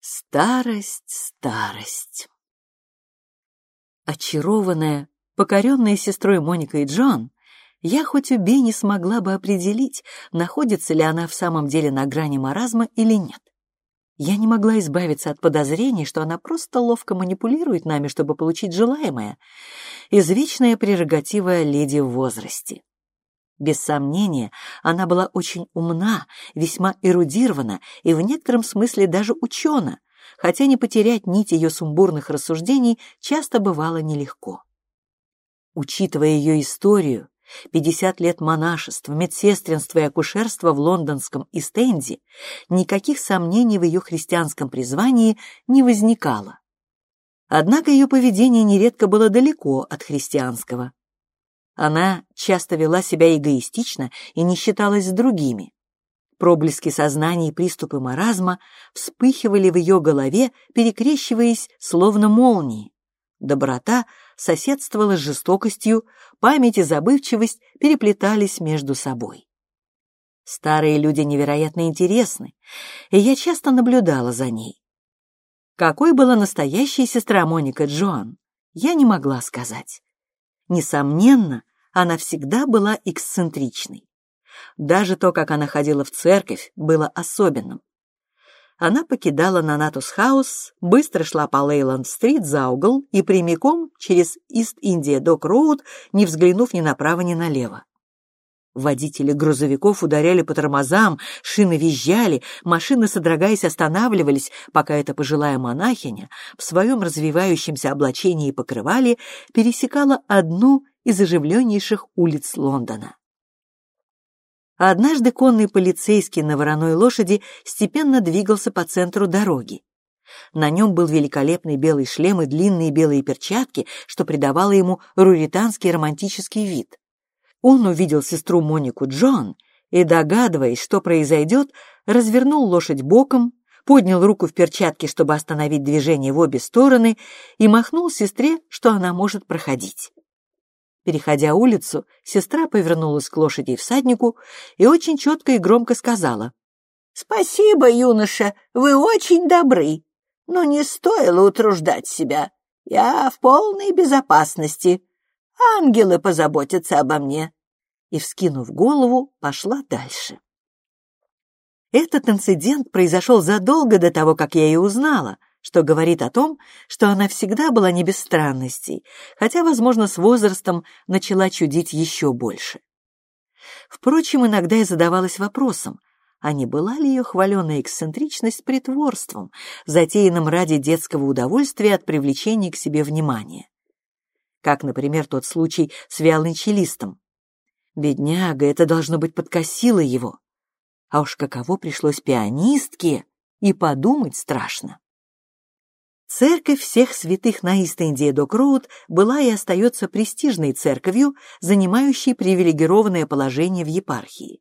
Старость, старость. Очарованная, покоренная сестрой Моникой Джон, я хоть убей не смогла бы определить, находится ли она в самом деле на грани маразма или нет. Я не могла избавиться от подозрений, что она просто ловко манипулирует нами, чтобы получить желаемое. Извечная прерогатива леди в возрасте. Без сомнения, она была очень умна, весьма эрудирована и в некотором смысле даже учена, хотя не потерять нить ее сумбурных рассуждений часто бывало нелегко. Учитывая ее историю, 50 лет монашества, медсестринства и акушерства в лондонском Истенде, никаких сомнений в ее христианском призвании не возникало. Однако ее поведение нередко было далеко от христианского. Она часто вела себя эгоистично и не считалась с другими. Проблески сознания и приступы маразма вспыхивали в ее голове, перекрещиваясь, словно молнии. Доброта соседствовала с жестокостью, память и забывчивость переплетались между собой. Старые люди невероятно интересны, и я часто наблюдала за ней. Какой была настоящая сестра Моника Джоан, я не могла сказать. Несомненно, она всегда была эксцентричной. Даже то, как она ходила в церковь, было особенным она покидала Нанатус-хаус, быстро шла по Лейланд-стрит за угол и прямиком через Ист-Индия-Док-Роуд, не взглянув ни направо, ни налево. Водители грузовиков ударяли по тормозам, шины визжали, машины, содрогаясь, останавливались, пока эта пожилая монахиня в своем развивающемся облачении и покрывале пересекала одну из оживленнейших улиц Лондона. Однажды конный полицейский на вороной лошади степенно двигался по центру дороги. На нем был великолепный белый шлем и длинные белые перчатки, что придавало ему руританский романтический вид. Он увидел сестру Монику Джон и, догадываясь, что произойдет, развернул лошадь боком, поднял руку в перчатке, чтобы остановить движение в обе стороны, и махнул сестре, что она может проходить. Переходя улицу, сестра повернулась к лошади и всаднику и очень четко и громко сказала. «Спасибо, юноша, вы очень добры, но не стоило утруждать себя. Я в полной безопасности. Ангелы позаботятся обо мне». И, вскинув голову, пошла дальше. Этот инцидент произошел задолго до того, как я ее узнала, что говорит о том, что она всегда была не без странностей, хотя, возможно, с возрастом начала чудить еще больше. Впрочем, иногда я задавалась вопросом, а не была ли ее хваленая эксцентричность притворством, затеянным ради детского удовольствия от привлечения к себе внимания? Как, например, тот случай с виолончелистом. Бедняга, это должно быть подкосило его. А уж каково пришлось пианистке, и подумать страшно. Церковь всех святых на Ист-Индии Док-Роуд была и остается престижной церковью, занимающей привилегированное положение в епархии.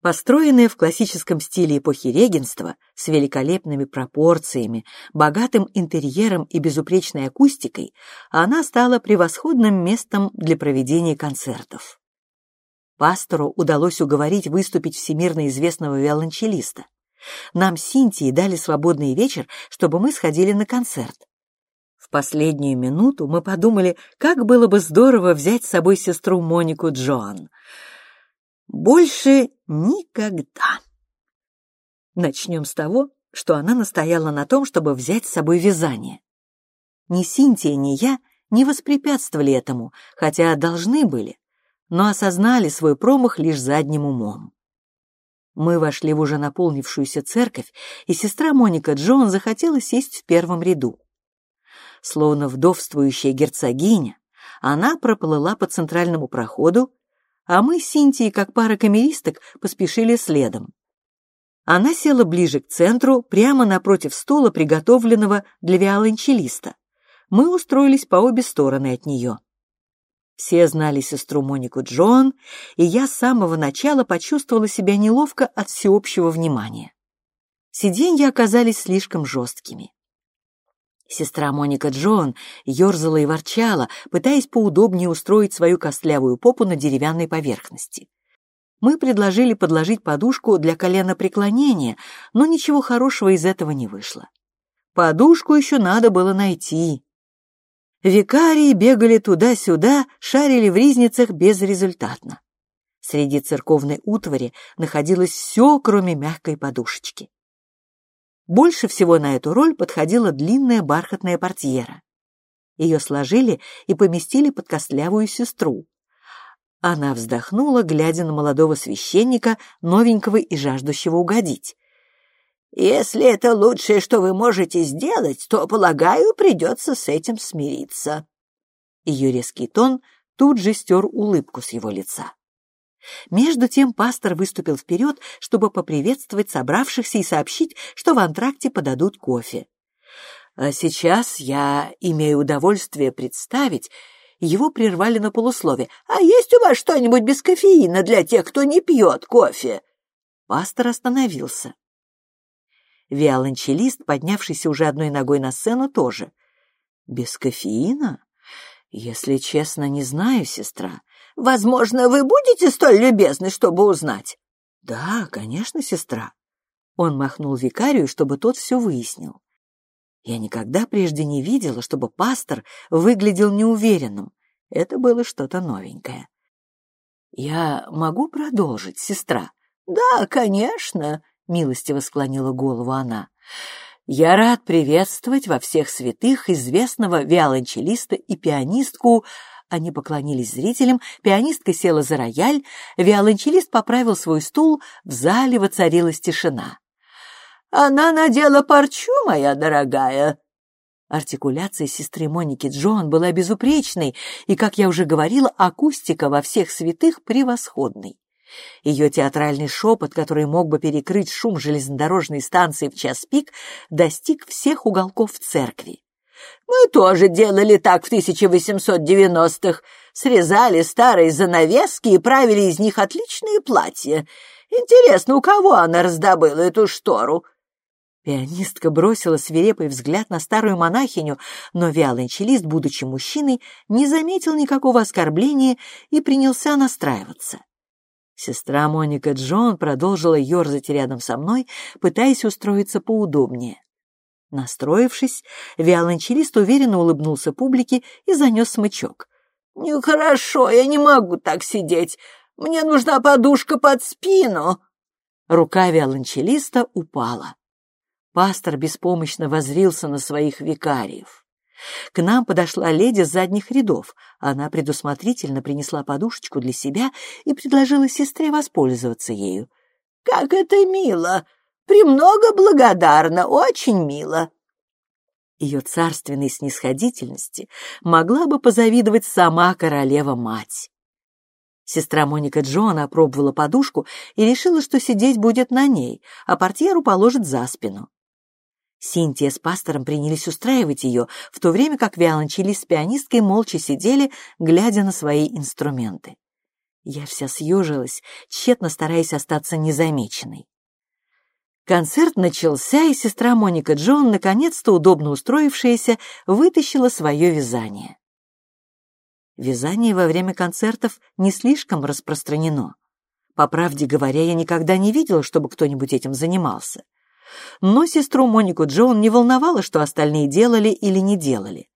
Построенная в классическом стиле эпохи регенства, с великолепными пропорциями, богатым интерьером и безупречной акустикой, она стала превосходным местом для проведения концертов. Пастору удалось уговорить выступить всемирно известного виолончелиста. Нам с Синтией дали свободный вечер, чтобы мы сходили на концерт. В последнюю минуту мы подумали, как было бы здорово взять с собой сестру Монику Джоан. Больше никогда. Начнем с того, что она настояла на том, чтобы взять с собой вязание. Ни Синтия, ни я не воспрепятствовали этому, хотя должны были, но осознали свой промах лишь задним умом. Мы вошли в уже наполнившуюся церковь, и сестра Моника Джон захотела сесть в первом ряду. Словно вдовствующая герцогиня, она проплыла по центральному проходу, а мы с Синтией, как пара камеристок, поспешили следом. Она села ближе к центру, прямо напротив стула, приготовленного для виолончелиста. Мы устроились по обе стороны от нее. Все знали сестру Монику Джон, и я с самого начала почувствовала себя неловко от всеобщего внимания. Сиденья оказались слишком жесткими. Сестра Моника Джон ерзала и ворчала, пытаясь поудобнее устроить свою костлявую попу на деревянной поверхности. Мы предложили подложить подушку для колена преклонения, но ничего хорошего из этого не вышло. Подушку еще надо было найти. Викарии бегали туда-сюда, шарили в ризницах безрезультатно. Среди церковной утвари находилось все, кроме мягкой подушечки. Больше всего на эту роль подходила длинная бархатная портьера. Ее сложили и поместили под костлявую сестру. Она вздохнула, глядя на молодого священника, новенького и жаждущего угодить. «Если это лучшее, что вы можете сделать, то, полагаю, придется с этим смириться». Ее резкий тон тут же стер улыбку с его лица. Между тем пастор выступил вперед, чтобы поприветствовать собравшихся и сообщить, что в антракте подадут кофе. А сейчас я имею удовольствие представить... Его прервали на полуслове. «А есть у вас что-нибудь без кофеина для тех, кто не пьет кофе?» Пастор остановился. Виолончелист, поднявшийся уже одной ногой на сцену, тоже. «Без кофеина? Если честно, не знаю, сестра. Возможно, вы будете столь любезны, чтобы узнать?» «Да, конечно, сестра». Он махнул викарию, чтобы тот все выяснил. Я никогда прежде не видела, чтобы пастор выглядел неуверенным. Это было что-то новенькое. «Я могу продолжить, сестра?» «Да, конечно», — милостиво склонила голову она. «Я рад приветствовать во всех святых известного виолончелиста и пианистку...» Они поклонились зрителям, пианистка села за рояль, виолончелист поправил свой стул, в зале воцарилась тишина. Она надела парчу, моя дорогая!» Артикуляция сестры Моники Джоан была безупречной, и, как я уже говорила, акустика во всех святых превосходной. Ее театральный шепот, который мог бы перекрыть шум железнодорожной станции в час пик, достиг всех уголков церкви. «Мы тоже делали так в 1890-х. Срезали старые занавески и правили из них отличные платья. Интересно, у кого она раздобыла эту штору?» Пианистка бросила свирепый взгляд на старую монахиню, но виолончелист, будучи мужчиной, не заметил никакого оскорбления и принялся настраиваться. Сестра Моника Джон продолжила ерзать рядом со мной, пытаясь устроиться поудобнее. Настроившись, виолончелист уверенно улыбнулся публике и занес смычок. «Нехорошо, я не могу так сидеть. Мне нужна подушка под спину». Рука виолончелиста упала. Пастор беспомощно возрился на своих викариев. К нам подошла леди с задних рядов. Она предусмотрительно принесла подушечку для себя и предложила сестре воспользоваться ею. «Как это мило! Премного благодарна, очень мило!» Ее царственной снисходительности могла бы позавидовать сама королева-мать. Сестра Моника Джона опробовала подушку и решила, что сидеть будет на ней, а портьеру положит за спину. Синтия с пастором принялись устраивать ее, в то время как виолончели с пианисткой молча сидели, глядя на свои инструменты. Я вся съежилась, тщетно стараясь остаться незамеченной. Концерт начался, и сестра Моника Джон, наконец-то удобно устроившаяся, вытащила свое вязание. Вязание во время концертов не слишком распространено. По правде говоря, я никогда не видела, чтобы кто-нибудь этим занимался. Но сестру Монику Джоун не волновало, что остальные делали или не делали.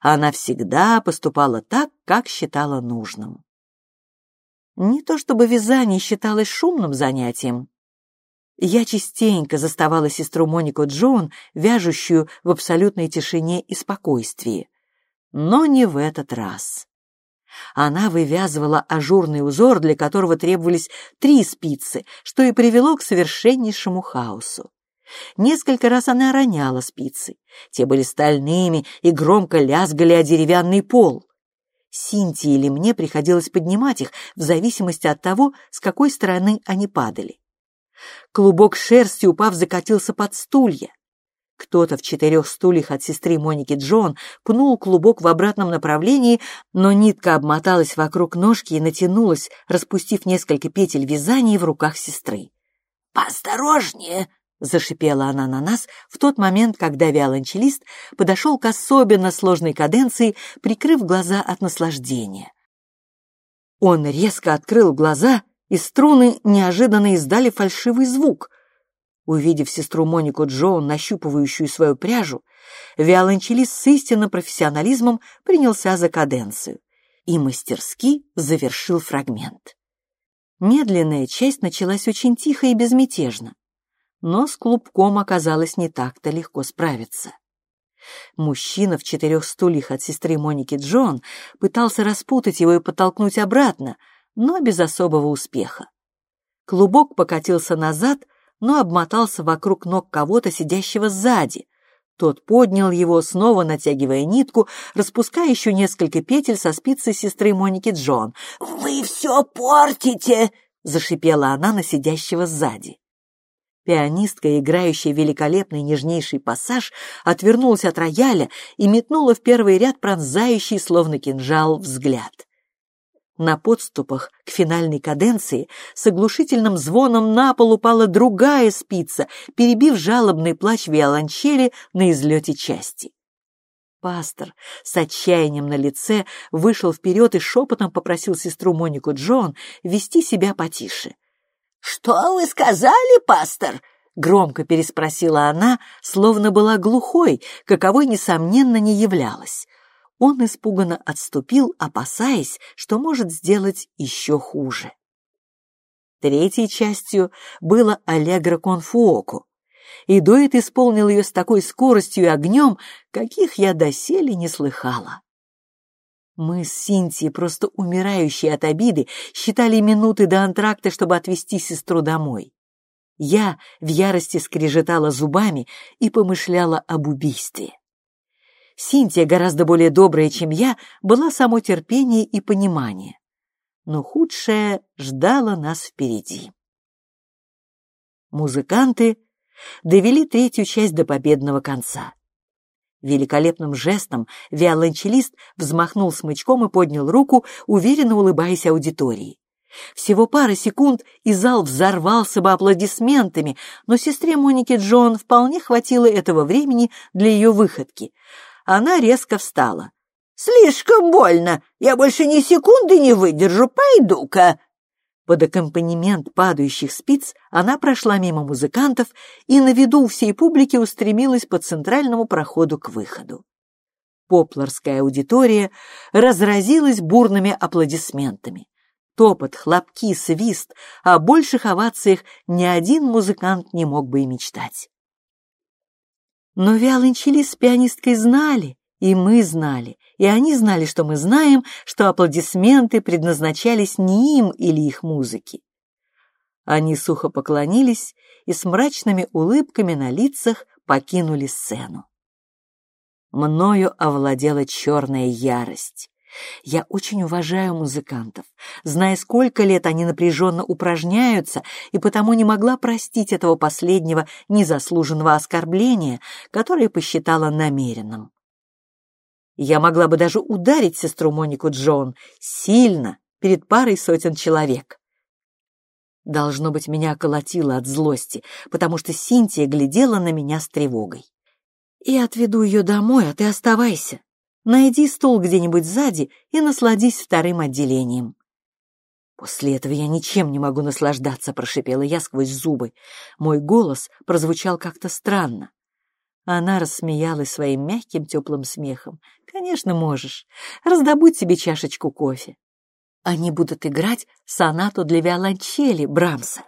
Она всегда поступала так, как считала нужным. Не то чтобы вязание считалось шумным занятием. Я частенько заставала сестру Монику Джоун, вяжущую в абсолютной тишине и спокойствии. Но не в этот раз. Она вывязывала ажурный узор, для которого требовались три спицы, что и привело к совершеннейшему хаосу. Несколько раз она роняла спицы. Те были стальными и громко лязгали о деревянный пол. Синтии или мне приходилось поднимать их в зависимости от того, с какой стороны они падали. Клубок шерсти, упав, закатился под стулья. Кто-то в четырех стульях от сестры Моники Джон пнул клубок в обратном направлении, но нитка обмоталась вокруг ножки и натянулась, распустив несколько петель вязания в руках сестры. «Поосторожнее!» — зашипела она на нас в тот момент, когда виолончелист подошел к особенно сложной каденции, прикрыв глаза от наслаждения. Он резко открыл глаза, и струны неожиданно издали фальшивый звук. Увидев сестру Монику Джоун, нащупывающую свою пряжу, виолончелист с истинным профессионализмом принялся за каденцию и мастерски завершил фрагмент. Медленная часть началась очень тихо и безмятежно, но с клубком оказалось не так-то легко справиться. Мужчина в четырех стульях от сестры Моники Джон пытался распутать его и подтолкнуть обратно, но без особого успеха. Клубок покатился назад, но обмотался вокруг ног кого-то, сидящего сзади. Тот поднял его, снова натягивая нитку, распуская еще несколько петель со спицы сестры Моники Джон. «Вы все портите!» — зашипела она на сидящего сзади. Пианистка, играющая великолепный нежнейший пассаж, отвернулась от рояля и метнула в первый ряд пронзающий, словно кинжал, взгляд. На подступах к финальной каденции с оглушительным звоном на пол упала другая спица, перебив жалобный плач виолончели на излете части. Пастор с отчаянием на лице вышел вперед и шепотом попросил сестру Монику Джон вести себя потише. «Что вы сказали, пастор?» — громко переспросила она, словно была глухой, каковой, несомненно, не являлась он испуганно отступил, опасаясь, что может сделать еще хуже. Третьей частью было «Аллегро кон фуоко», и дуэт исполнил ее с такой скоростью и огнем, каких я доселе не слыхала. Мы с Синтией, просто умирающие от обиды, считали минуты до антракта, чтобы отвезти сестру домой. Я в ярости скрежетала зубами и помышляла об убийстве. Синтия, гораздо более добрая, чем я, была само терпение и понимание. Но худшее ждало нас впереди. Музыканты довели третью часть до победного конца. Великолепным жестом виолончелист взмахнул смычком и поднял руку, уверенно улыбаясь аудитории. Всего пара секунд, и зал взорвался бы аплодисментами, но сестре Моники Джон вполне хватило этого времени для ее выходки она резко встала. «Слишком больно! Я больше ни секунды не выдержу, пойду-ка!» Под аккомпанемент падающих спиц она прошла мимо музыкантов и на виду всей публики устремилась по центральному проходу к выходу. Попларская аудитория разразилась бурными аплодисментами. Топот, хлопки, свист, о больших овациях ни один музыкант не мог бы и мечтать. Но виолончелист с пианисткой знали, и мы знали, и они знали, что мы знаем, что аплодисменты предназначались не им или их музыке. Они сухо поклонились и с мрачными улыбками на лицах покинули сцену. Мною овладела черная ярость. Я очень уважаю музыкантов, зная, сколько лет они напряженно упражняются, и потому не могла простить этого последнего незаслуженного оскорбления, которое посчитала намеренным. Я могла бы даже ударить сестру Монику Джон сильно перед парой сотен человек. Должно быть, меня колотило от злости, потому что Синтия глядела на меня с тревогой. «Я отведу ее домой, а ты оставайся», Найди стол где-нибудь сзади и насладись вторым отделением. «После этого я ничем не могу наслаждаться», — прошипела я сквозь зубы. Мой голос прозвучал как-то странно. Она рассмеялась своим мягким теплым смехом. «Конечно, можешь. Раздобудь себе чашечку кофе. Они будут играть сонату для виолончели Брамса».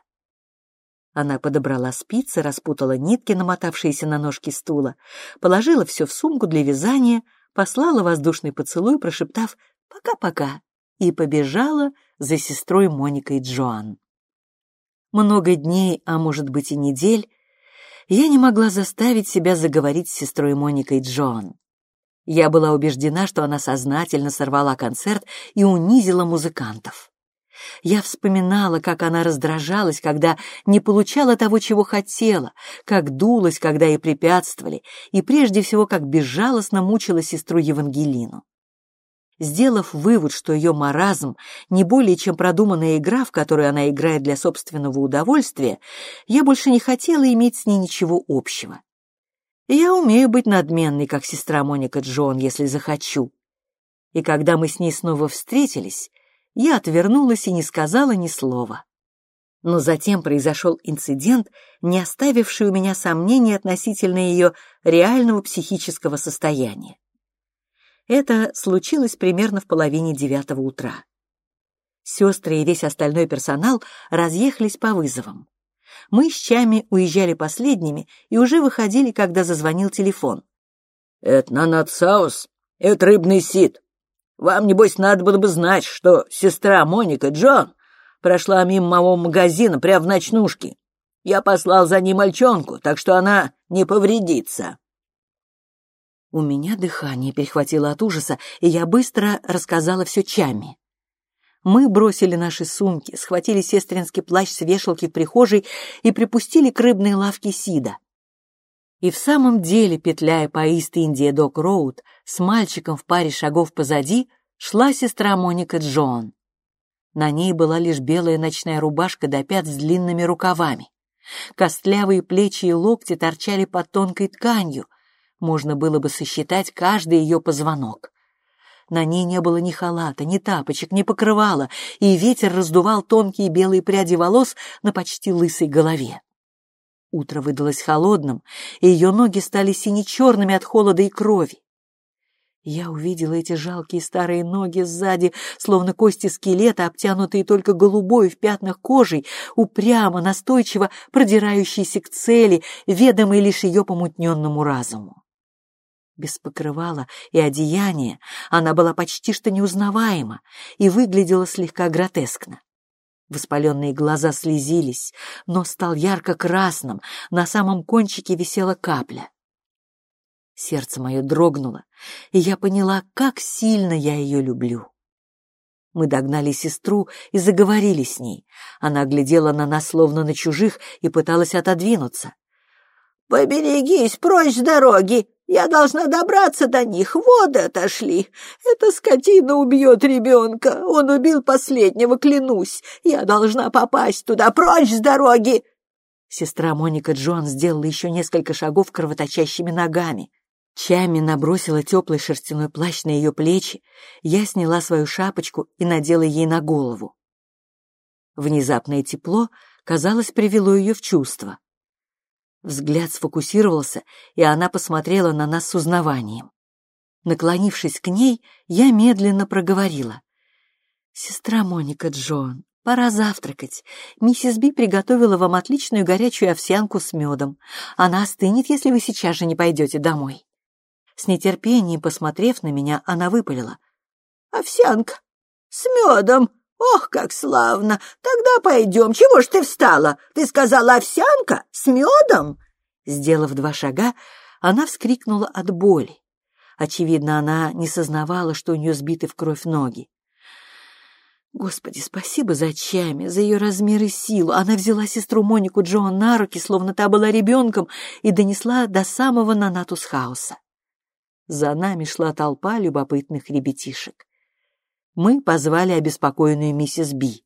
Она подобрала спицы, распутала нитки, намотавшиеся на ножки стула, положила все в сумку для вязания — послала воздушный поцелуй, прошептав «пока-пока» и побежала за сестрой Моникой Джоан. Много дней, а может быть и недель, я не могла заставить себя заговорить с сестрой Моникой Джоан. Я была убеждена, что она сознательно сорвала концерт и унизила музыкантов. Я вспоминала, как она раздражалась, когда не получала того, чего хотела, как дулась, когда ей препятствовали, и прежде всего, как безжалостно мучила сестру Евангелину. Сделав вывод, что ее маразм не более чем продуманная игра, в которую она играет для собственного удовольствия, я больше не хотела иметь с ней ничего общего. Я умею быть надменной, как сестра Моника Джон, если захочу. И когда мы с ней снова встретились, я отвернулась и не сказала ни слова. Но затем произошел инцидент, не оставивший у меня сомнений относительно ее реального психического состояния. Это случилось примерно в половине девятого утра. Сестры и весь остальной персонал разъехались по вызовам. Мы с Чами уезжали последними и уже выходили, когда зазвонил телефон. «Это Нанатсаус, это рыбный сит. Вам, небось, надо было бы знать, что сестра Моника Джон прошла мимо моего магазина прямо в ночнушке. Я послал за ней мальчонку, так что она не повредится». У меня дыхание перехватило от ужаса, и я быстро рассказала все Чами. Мы бросили наши сумки, схватили сестринский плащ с вешалки в прихожей и припустили к рыбной лавке Сида. И в самом деле, петляя по Ист-Индия Док Роуд, с мальчиком в паре шагов позади, шла сестра Моника Джон. На ней была лишь белая ночная рубашка до пят с длинными рукавами. Костлявые плечи и локти торчали под тонкой тканью. Можно было бы сосчитать каждый ее позвонок. На ней не было ни халата, ни тапочек, ни покрывала, и ветер раздувал тонкие белые пряди волос на почти лысой голове. Утро выдалось холодным, и ее ноги стали сине-черными от холода и крови. Я увидела эти жалкие старые ноги сзади, словно кости скелета, обтянутые только голубой в пятнах кожей, упрямо, настойчиво продирающиеся к цели, ведомой лишь ее помутненному разуму без покрывала и одеяния, она была почти что неузнаваема и выглядела слегка гротескно. Воспаленные глаза слезились, нос стал ярко-красным, на самом кончике висела капля. Сердце мое дрогнуло, и я поняла, как сильно я ее люблю. Мы догнали сестру и заговорили с ней. Она глядела на нас, словно на чужих, и пыталась отодвинуться. «Поберегись, прочь с дороги! Я должна добраться до них, воды отошли. Эта скотина убьет ребенка. Он убил последнего, клянусь. Я должна попасть туда, прочь с дороги!» Сестра Моника Джон сделала еще несколько шагов кровоточащими ногами. Чами набросила теплый шерстяной плащ на ее плечи. Я сняла свою шапочку и надела ей на голову. Внезапное тепло, казалось, привело ее в чувство. Взгляд сфокусировался, и она посмотрела на нас с узнаванием. Наклонившись к ней, я медленно проговорила. «Сестра Моника Джон, пора завтракать. Миссис Би приготовила вам отличную горячую овсянку с медом. Она остынет, если вы сейчас же не пойдете домой». С нетерпением, посмотрев на меня, она выпалила. «Овсянка? С медом? «Ох, как славно! Тогда пойдем. Чего ж ты встала? Ты сказала овсянка с медом?» Сделав два шага, она вскрикнула от боли. Очевидно, она не сознавала, что у нее сбиты в кровь ноги. Господи, спасибо за Чами, за ее размер и силу. Она взяла сестру Монику Джоан на руки, словно та была ребенком, и донесла до самого Нанатус-хауса. За нами шла толпа любопытных ребятишек мы позвали обеспокоенную миссис Би.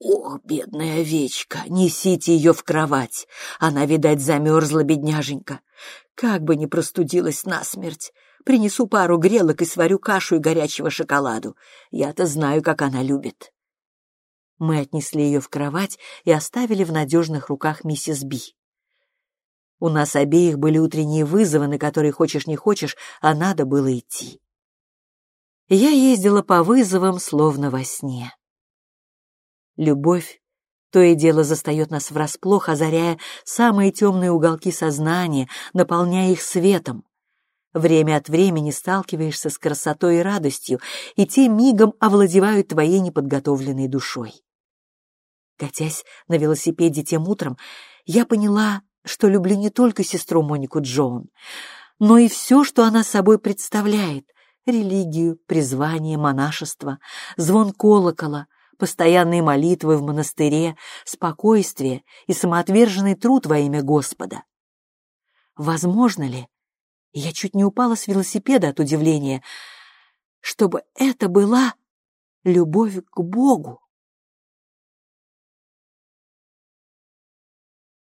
«Ох, бедная овечка, несите ее в кровать. Она, видать, замерзла, бедняженька. Как бы не простудилась насмерть. Принесу пару грелок и сварю кашу и горячего шоколаду. Я-то знаю, как она любит». Мы отнесли ее в кровать и оставили в надежных руках миссис Би. У нас обеих были утренние вызовы, на которые хочешь не хочешь, а надо было идти. Я ездила по вызовам, словно во сне. Любовь то и дело застает нас врасплох, озаряя самые темные уголки сознания, наполняя их светом. Время от времени сталкиваешься с красотой и радостью, и те мигом овладевают твоей неподготовленной душой. Катясь на велосипеде тем утром, я поняла, что люблю не только сестру Монику Джоун, но и все, что она собой представляет, религию, призвание, монашество, звон колокола, постоянные молитвы в монастыре, спокойствие и самоотверженный труд во имя Господа. Возможно ли, я чуть не упала с велосипеда от удивления, чтобы это была любовь к Богу?